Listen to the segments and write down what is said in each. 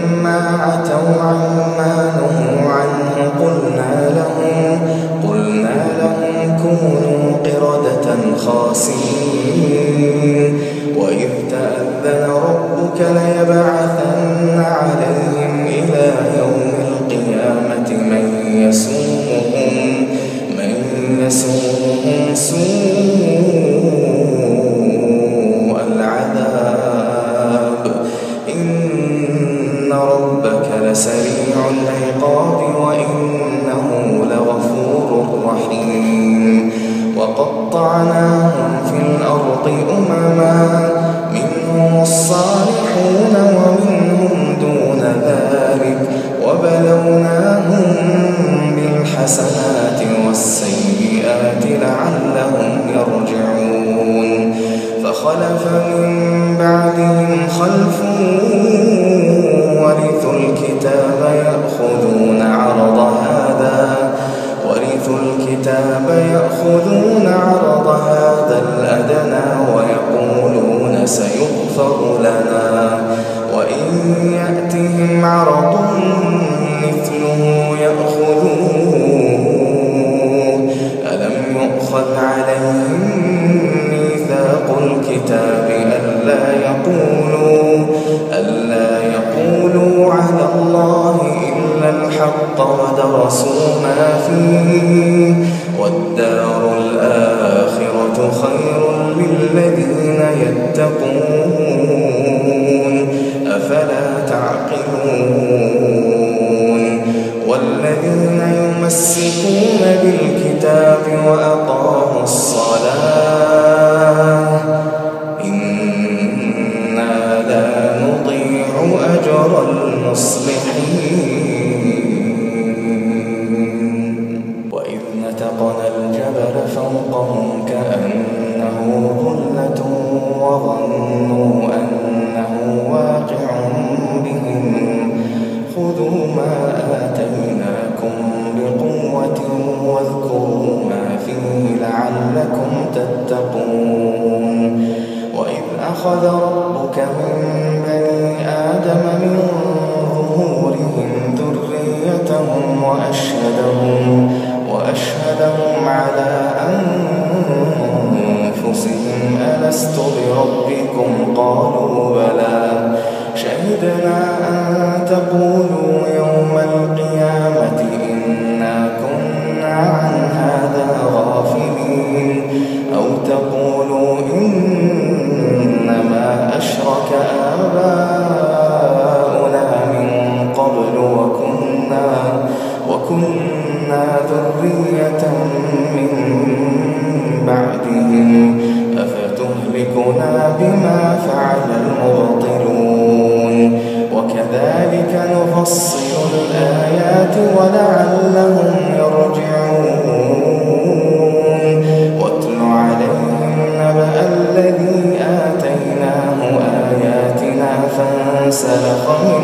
فلما عتوا عما نهوا عنه قلنا لهم قلنا لهم كونوا قردة خاسئين ربك لسريع العقاب وإنه لغفور رحيم. وقطعناهم في الأرض أمما منهم الصالحون ومنهم دون ذلك. وبلوناهم بالحسنات والسيئات لعلهم يرجعون. فخلف من بعدهم خلف ورثوا الكتاب يأخذون عرض هذا. ورثوا الكتاب يأخذون عرض هذا ودرسوا ما فيه. والدار الآخرة خير للذين يتقون. أفلا تعقلون؟ لعلكم تتقون. وإذ أخذ ربك من بني آدم من ظهورهم ذريتهم وأشهدهم ذرية من بعدهم أفتهلكنا بما فعل المبطلون. وكذلك نفصل الآيات ولعلهم يرجعون. واتل عليهم نبأ الذي آتيناه آياتنا فانسلخ منها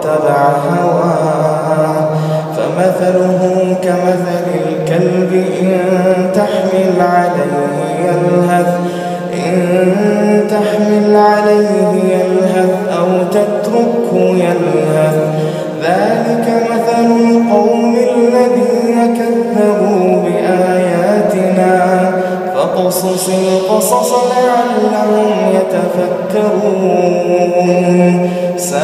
واتبع هواه. فمثله كمثل الكلب إن تحمل عليه يلهث إن تحمل عليه يلهث أو تتركه يلهث. ذلك مثل القوم الذين كذبوا بآياتنا. فاقصص القصص لعلهم يتفكرون. ساء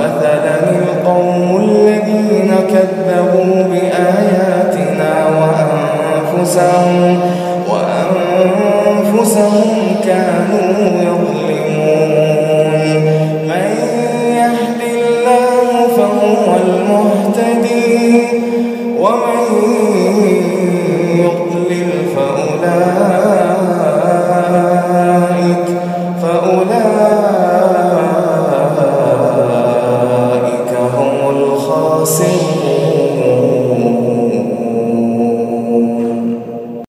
مثلا القوم الذين كذبوا بآياتنا وأنفسهم, وأنفسهم كانوا يظلمون. من يهد الله فهو المهتدي ومن